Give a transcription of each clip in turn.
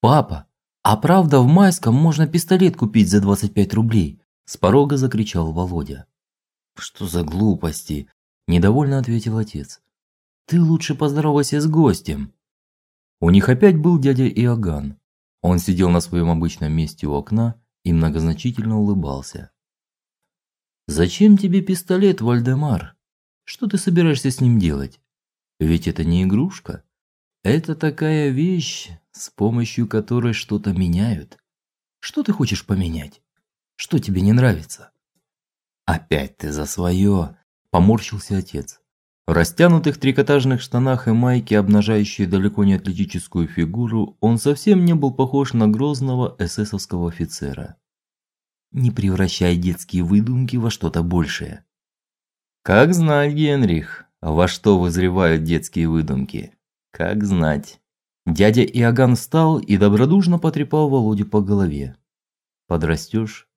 Папа, а правда в Майском можно пистолет купить за 25 рублей? С порога закричал Володя. Что за глупости? недовольно ответил отец. Ты лучше поздоровайся с гостем. У них опять был дядя Иоганн. Он сидел на своем обычном месте у окна и многозначительно улыбался. Зачем тебе пистолет, Вальдемар? Что ты собираешься с ним делать? Ведь это не игрушка. Это такая вещь, с помощью которой что-то меняют. Что ты хочешь поменять? Что тебе не нравится? Опять ты за свое!» – поморщился отец. В растянутых трикотажных штанах и майке, обнажающей далеко не атлетическую фигуру, он совсем не был похож на грозного эсэсовского офицера. Не превращай детские выдумки во что-то большее. Как знать, Генрих, во что вызревают детские выдумки? Как знать. Дядя Иоганн встал и добродушно потрепал Володю по голове. Подрастешь,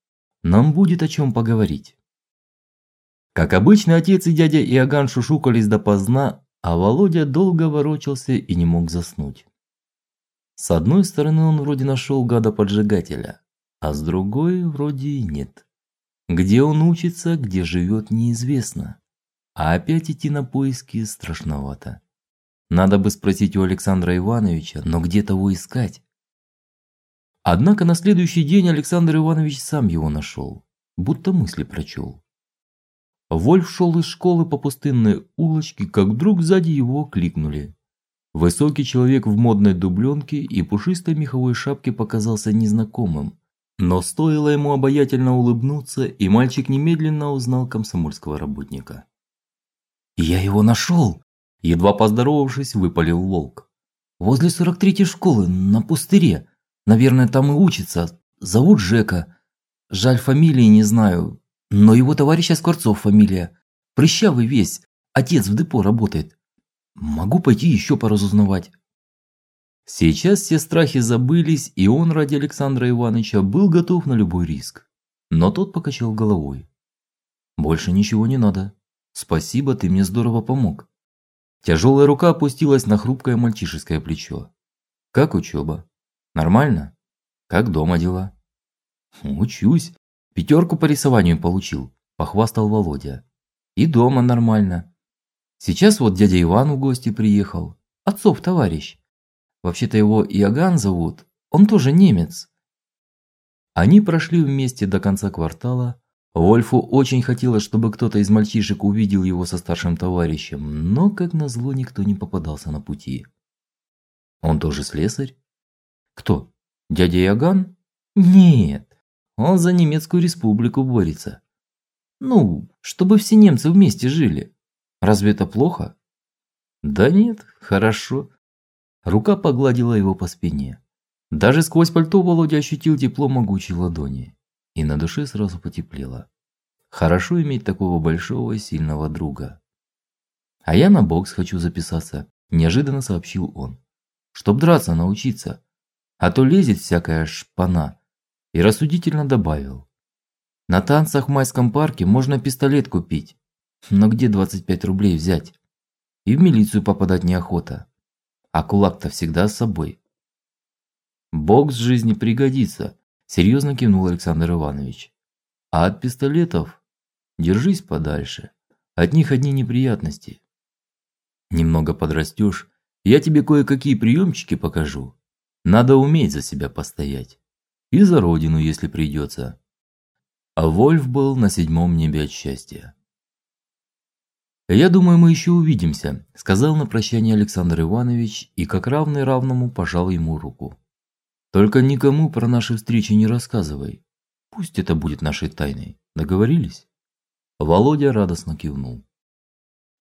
нам будет о чем поговорить. Как обычно, отец и дядя Иоганн шушукались допоздна, а Володя долго ворочался и не мог заснуть. С одной стороны, он вроде нашел гада-поджигателя, а с другой вроде и нет. Где он учится, где живет, неизвестно. А опять идти на поиски страшновато. Надо бы спросить у Александра Ивановича, но где того искать? Однако на следующий день Александр Иванович сам его нашел, будто мысли прочел. Вольф шел из школы по пустынной улочке, как вдруг сзади его кликнули. Высокий человек в модной дубленке и пушистой меховой шапке показался незнакомым, но стоило ему обаятельно улыбнуться, и мальчик немедленно узнал комсомольского работника. "Я его нашел!» Едва поздоровавшись, выпалил волк. "Возле сорок третьей школы на пустыре. Наверное, там и учится. Зовут Жека. Жаль, фамилии не знаю, но его товарища Скворцов фамилия. Прыщавый весь, отец в депо работает. Могу пойти еще поразузнавать". Сейчас все страхи забылись, и он ради Александра Ивановича был готов на любой риск. Но тот покачал головой. Больше ничего не надо. Спасибо, ты мне здорово помог. Тяжелая рука опустилась на хрупкое мальчишеское плечо. Как учеба? Нормально? Как дома дела? Учусь. Пятерку по рисованию получил, похвастал Володя. И дома нормально. Сейчас вот дядя Иван в гости приехал. Отцов товарищ. Вообще-то его Иоганн зовут. Он тоже немец. Они прошли вместе до конца квартала. Вольфу очень хотелось, чтобы кто-то из мальчишек увидел его со старшим товарищем, но как назло никто не попадался на пути. Он тоже слесарь? Кто? Дядя Иоганн? Нет. Он за немецкую республику борется. Ну, чтобы все немцы вместе жили. Разве это плохо? Да нет, хорошо. Рука погладила его по спине. Даже сквозь пальто Володя ощутил тепло могучей ладони, и на душе сразу потеплело. Хорошо иметь такого большого сильного друга. А я на бокс хочу записаться, неожиданно сообщил он. Чтоб драться научиться, а то лезет всякая шпана. И рассудительно добавил: На танцах в Майском парке можно пистолет купить. Но где 25 рублей взять? И в милицию попадать неохота. А кулак-то всегда с собой. Бокс жизни пригодится, серьезно кивнул Александр Иванович. А от пистолетов держись подальше. От них одни неприятности. Немного подрастешь, я тебе кое-какие приемчики покажу. Надо уметь за себя постоять. И за родину, если придется. А Вольф был на седьмом небе от счастья. Я думаю, мы еще увидимся, сказал на прощание Александр Иванович и как равный равному пожал ему руку. Только никому про наши встречи не рассказывай. Пусть это будет нашей тайной. Договорились? Володя радостно кивнул.